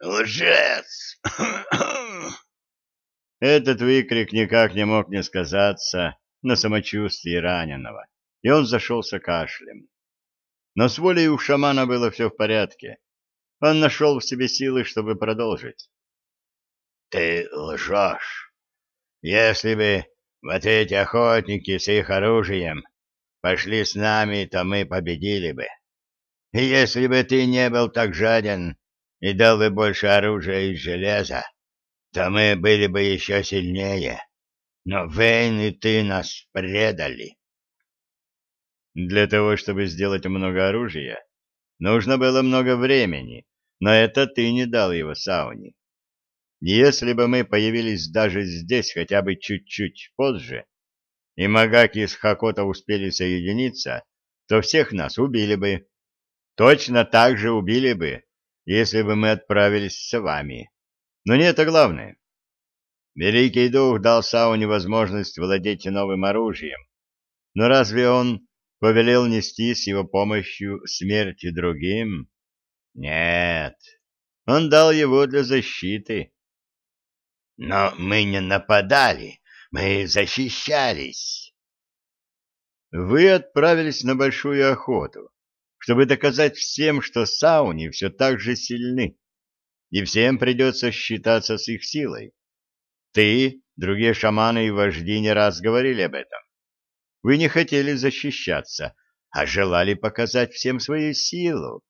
Лжец! Этот выкрик никак не мог не сказаться на самочувствии раненого, и он зашелся кашлем. Но с волей у шамана было все в порядке. Он нашел в себе силы, чтобы продолжить. — Ты лжешь. Если бы вот эти охотники с их оружием пошли с нами, то мы победили бы. И если бы ты не был так жаден и дал бы больше оружия и железа, то мы были бы еще сильнее. Но Вейн и ты нас предали. Для того, чтобы сделать много оружия, нужно было много времени, но это ты не дал его Сауне. Если бы мы появились даже здесь хотя бы чуть-чуть позже, и Магаки с Хакота успели соединиться, то всех нас убили бы. Точно так же убили бы, если бы мы отправились с вами. Но не это главное. Великий Дух дал Сауне возможность владеть новым оружием. Но разве он повелел нести с его помощью смерти другим? Нет, он дал его для защиты. Но мы не нападали, мы защищались. Вы отправились на большую охоту, чтобы доказать всем, что сауни все так же сильны, и всем придется считаться с их силой. Ты, другие шаманы и вожди не раз говорили об этом. Вы не хотели защищаться, а желали показать всем свою силу.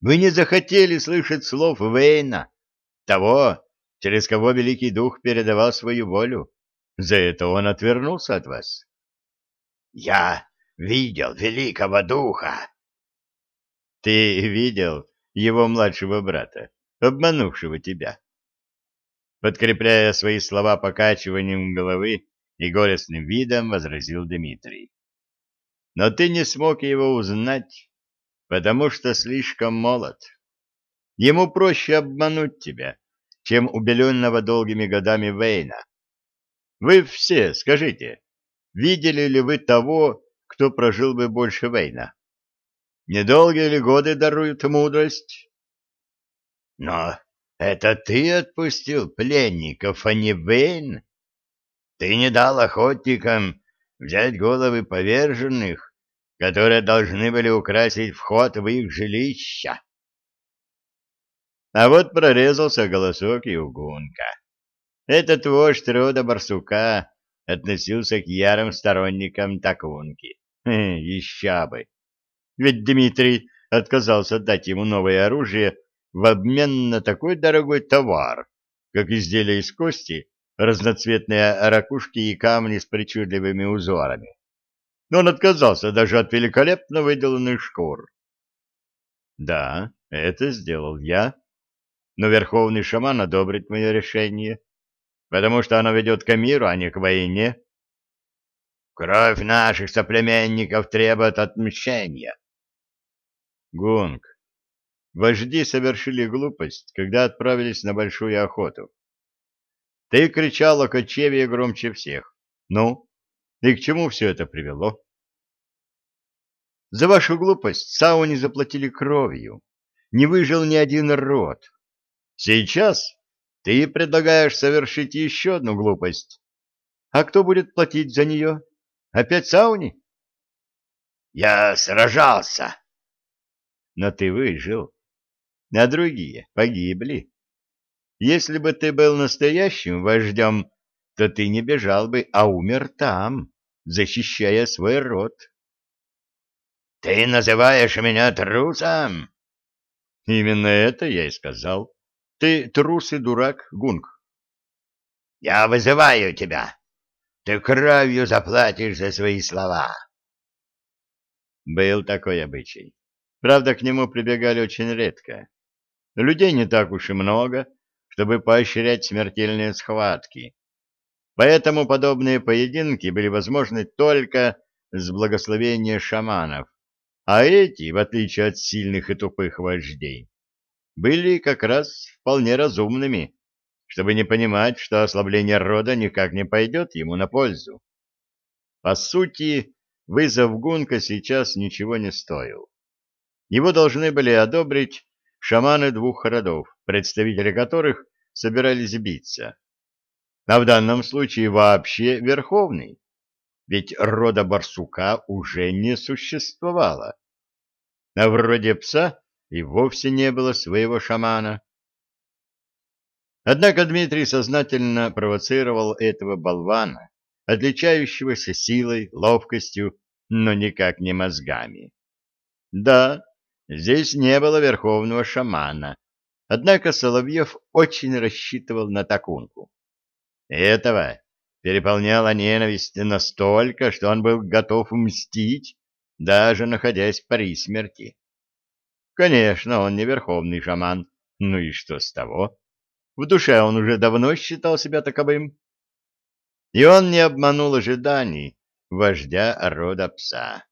Вы не захотели слышать слов Вейна, того, через кого Великий Дух передавал свою волю. За это он отвернулся от вас. — Я видел Великого Духа. — Ты видел его младшего брата, обманувшего тебя? Подкрепляя свои слова покачиванием головы и горестным видом, возразил Дмитрий. — Но ты не смог его узнать, потому что слишком молод. Ему проще обмануть тебя, чем убеленного долгими годами Вейна. Вы все, скажите, видели ли вы того, кто прожил бы больше Вейна? Недолгие ли годы даруют мудрость? Но это ты отпустил пленников, а не Вейн? Ты не дал охотникам взять головы поверженных, которые должны были украсить вход в их жилища. А вот прорезался голосок Югунка. Этот вождь рода барсука относился к ярым сторонникам Такунки. Еще бы! Ведь Дмитрий отказался дать ему новое оружие в обмен на такой дорогой товар, как изделия из кости, разноцветные ракушки и камни с причудливыми узорами. Но он отказался даже от великолепно выделанных шкур. Да, это сделал я, но верховный шаман одобрит мое решение, потому что оно ведет к миру, а не к войне. Кровь наших соплеменников требует отмщения. Гунг, вожди совершили глупость, когда отправились на большую охоту. Ты кричал о кочевье громче всех. Ну, и к чему все это привело? За вашу глупость Сауни заплатили кровью. Не выжил ни один род. Сейчас ты предлагаешь совершить еще одну глупость. А кто будет платить за нее? Опять Сауни? Я сражался. Но ты выжил. А другие погибли. Если бы ты был настоящим вождем, то ты не бежал бы, а умер там, защищая свой род. Ты называешь меня трусом? Именно это я и сказал. Ты трус и дурак, Гунг. Я вызываю тебя. Ты кровью заплатишь за свои слова. Был такой обычай. Правда, к нему прибегали очень редко. Людей не так уж и много, чтобы поощрять смертельные схватки. Поэтому подобные поединки были возможны только с благословения шаманов, а эти, в отличие от сильных и тупых вождей, были как раз вполне разумными, чтобы не понимать, что ослабление рода никак не пойдет ему на пользу. По сути, вызов Гунка сейчас ничего не стоил. Его должны были одобрить шаманы двух родов, представители которых собирались биться. А в данном случае вообще верховный, ведь рода барсука уже не существовало. А вроде пса и вовсе не было своего шамана. Однако Дмитрий сознательно провоцировал этого болвана, отличающегося силой, ловкостью, но никак не мозгами. Да, здесь не было верховного шамана, однако Соловьев очень рассчитывал на такунку. Этого переполняла ненависть настолько, что он был готов мстить, даже находясь при смерти. Конечно, он не верховный шаман, ну и что с того? В душе он уже давно считал себя таковым. И он не обманул ожиданий вождя рода пса.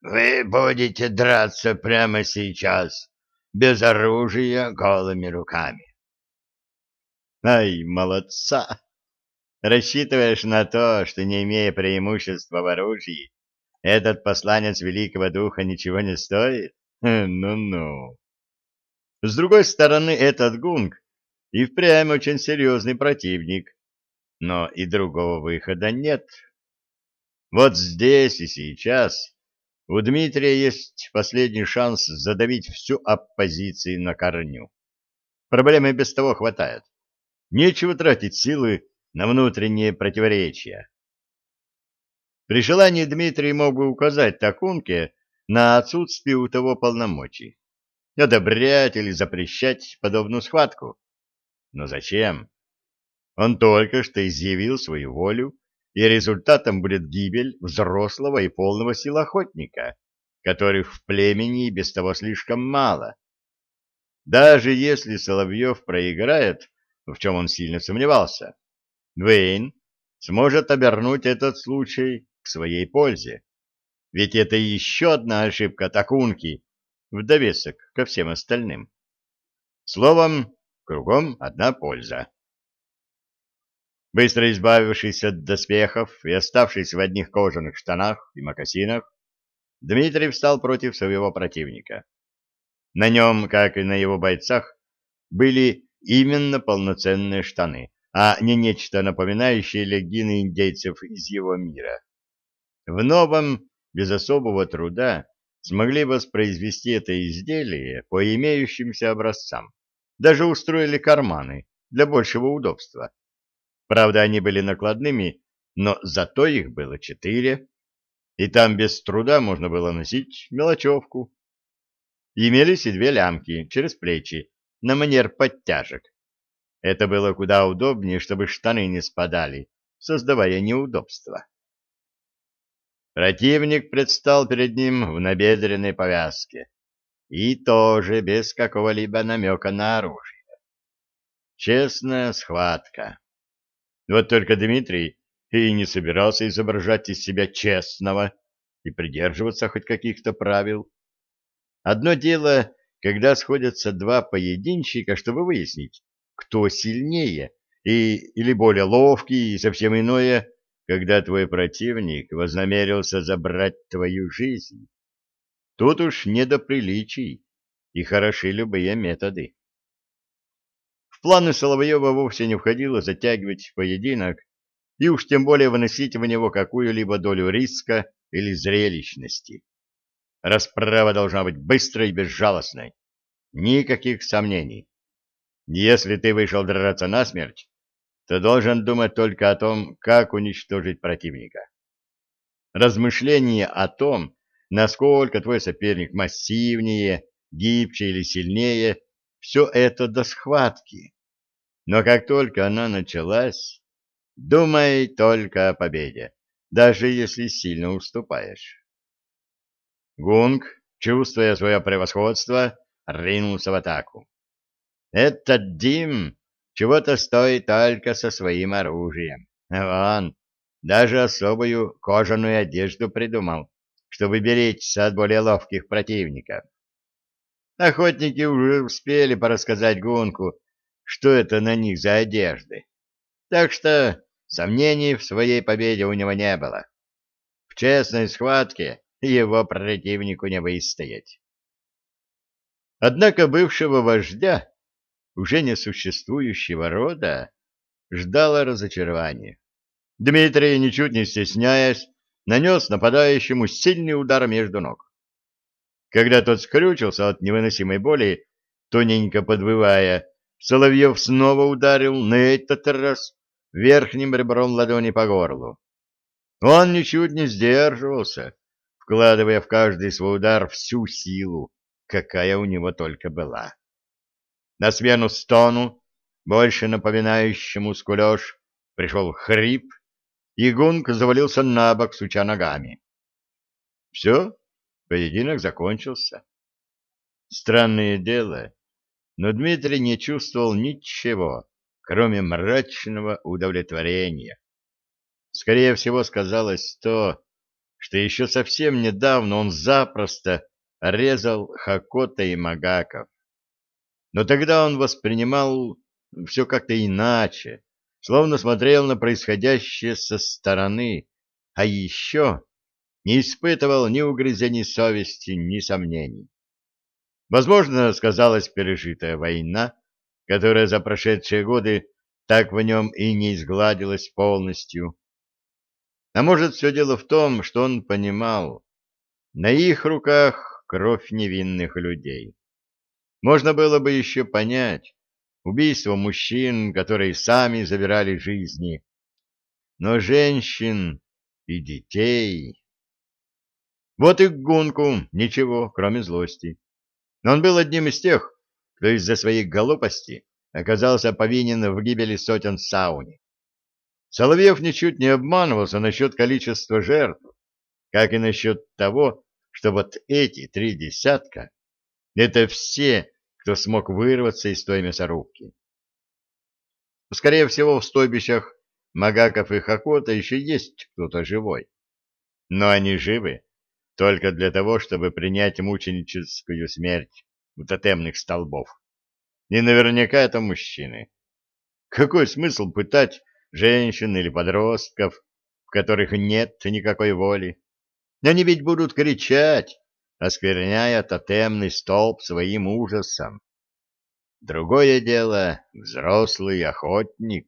«Вы будете драться прямо сейчас, без оружия, голыми руками». «Ай, молодца! Рассчитываешь на то, что, не имея преимущества в оружии, этот посланец Великого Духа ничего не стоит? Ну-ну». С другой стороны, этот гунг и впрямь очень серьезный противник, но и другого выхода нет. Вот здесь и сейчас у Дмитрия есть последний шанс задавить всю оппозицию на корню. Проблемы без того хватает. Нечего тратить силы на внутренние противоречия. При желании Дмитрий мог бы указать Такунке на отсутствие у того полномочий, одобрять или запрещать подобную схватку. Но зачем? Он только что изъявил свою волю, и результатом будет гибель взрослого и полного сил охотника, которых в племени и без того слишком мало. Даже если Соловьев проиграет, в чем он сильно сомневался, Двейн сможет обернуть этот случай к своей пользе. Ведь это еще одна ошибка Такунки в довесок ко всем остальным. Словом, Кругом одна польза. Быстро избавившись от доспехов и оставшись в одних кожаных штанах и мокасинах, Дмитрий встал против своего противника. На нем, как и на его бойцах, были именно полноценные штаны, а не нечто напоминающее леггины индейцев из его мира. В новом, без особого труда, смогли воспроизвести это изделие по имеющимся образцам. Даже устроили карманы для большего удобства. Правда, они были накладными, но зато их было четыре, и там без труда можно было носить мелочевку. Имелись и две лямки через плечи, на манер подтяжек. Это было куда удобнее, чтобы штаны не спадали, создавая неудобства. Противник предстал перед ним в набедренной повязке и тоже без какого-либо намека на оружие. Честная схватка. Вот только Дмитрий и не собирался изображать из себя честного и придерживаться хоть каких-то правил. Одно дело, когда сходятся два поединщика, чтобы выяснить, кто сильнее и или более ловкий, и совсем иное, когда твой противник вознамерился забрать твою жизнь. Тут уж не до приличий, и хороши любые методы. В планы Соловьева вовсе не входило затягивать поединок и уж тем более выносить в него какую-либо долю риска или зрелищности. Расправа должна быть быстрой и безжалостной. Никаких сомнений. Если ты вышел драться насмерть, то должен думать только о том, как уничтожить противника. Размышление о том, насколько твой соперник массивнее, гибче или сильнее, все это до схватки. Но как только она началась, думай только о победе, даже если сильно уступаешь. Гунг, чувствуя свое превосходство, ринулся в атаку. Этот Дим чего-то стоит только со своим оружием. Он даже особую кожаную одежду придумал, чтобы беречься от более ловких противников. Охотники уже успели порассказать Гунку, что это на них за одежды. Так что сомнений в своей победе у него не было. В честной схватке его противнику не выстоять. Однако бывшего вождя, уже несуществующего рода, ждало разочарование. Дмитрий, ничуть не стесняясь, нанес нападающему сильный удар между ног. Когда тот скрючился от невыносимой боли, тоненько подвывая, Соловьев снова ударил на этот раз верхним ребром ладони по горлу. Он ничуть не сдерживался, вкладывая в каждый свой удар всю силу, какая у него только была. На смену стону, больше напоминающему скулеж, пришел хрип, и Гунг завалился на бок, суча ногами. Все, поединок закончился. Странное дело, но Дмитрий не чувствовал ничего, кроме мрачного удовлетворения. Скорее всего, сказалось то, что еще совсем недавно он запросто резал Хакота и Магаков. Но тогда он воспринимал все как-то иначе, словно смотрел на происходящее со стороны, а еще не испытывал ни угрызений совести, ни сомнений. Возможно, сказалась пережитая война, которая за прошедшие годы так в нем и не изгладилась полностью. А может, все дело в том, что он понимал, на их руках кровь невинных людей. Можно было бы еще понять, убийство мужчин, которые сами забирали жизни. Но женщин и детей... Вот и Гунку ничего, кроме злости. Но он был одним из тех, кто из-за своей глупости оказался повинен в гибели сотен сауни. Соловьев ничуть не обманывался насчет количества жертв, как и насчет того, что вот эти три десятка — это все, кто смог вырваться из той мясорубки. Скорее всего, в стойбищах Магаков и Хакота еще есть кто-то живой. Но они живы только для того, чтобы принять мученическую смерть у тотемных столбов. И наверняка это мужчины. Какой смысл пытать женщин или подростков, в которых нет никакой воли? Они ведь будут кричать, оскверняя тотемный столб своим ужасом. Другое дело — взрослый охотник.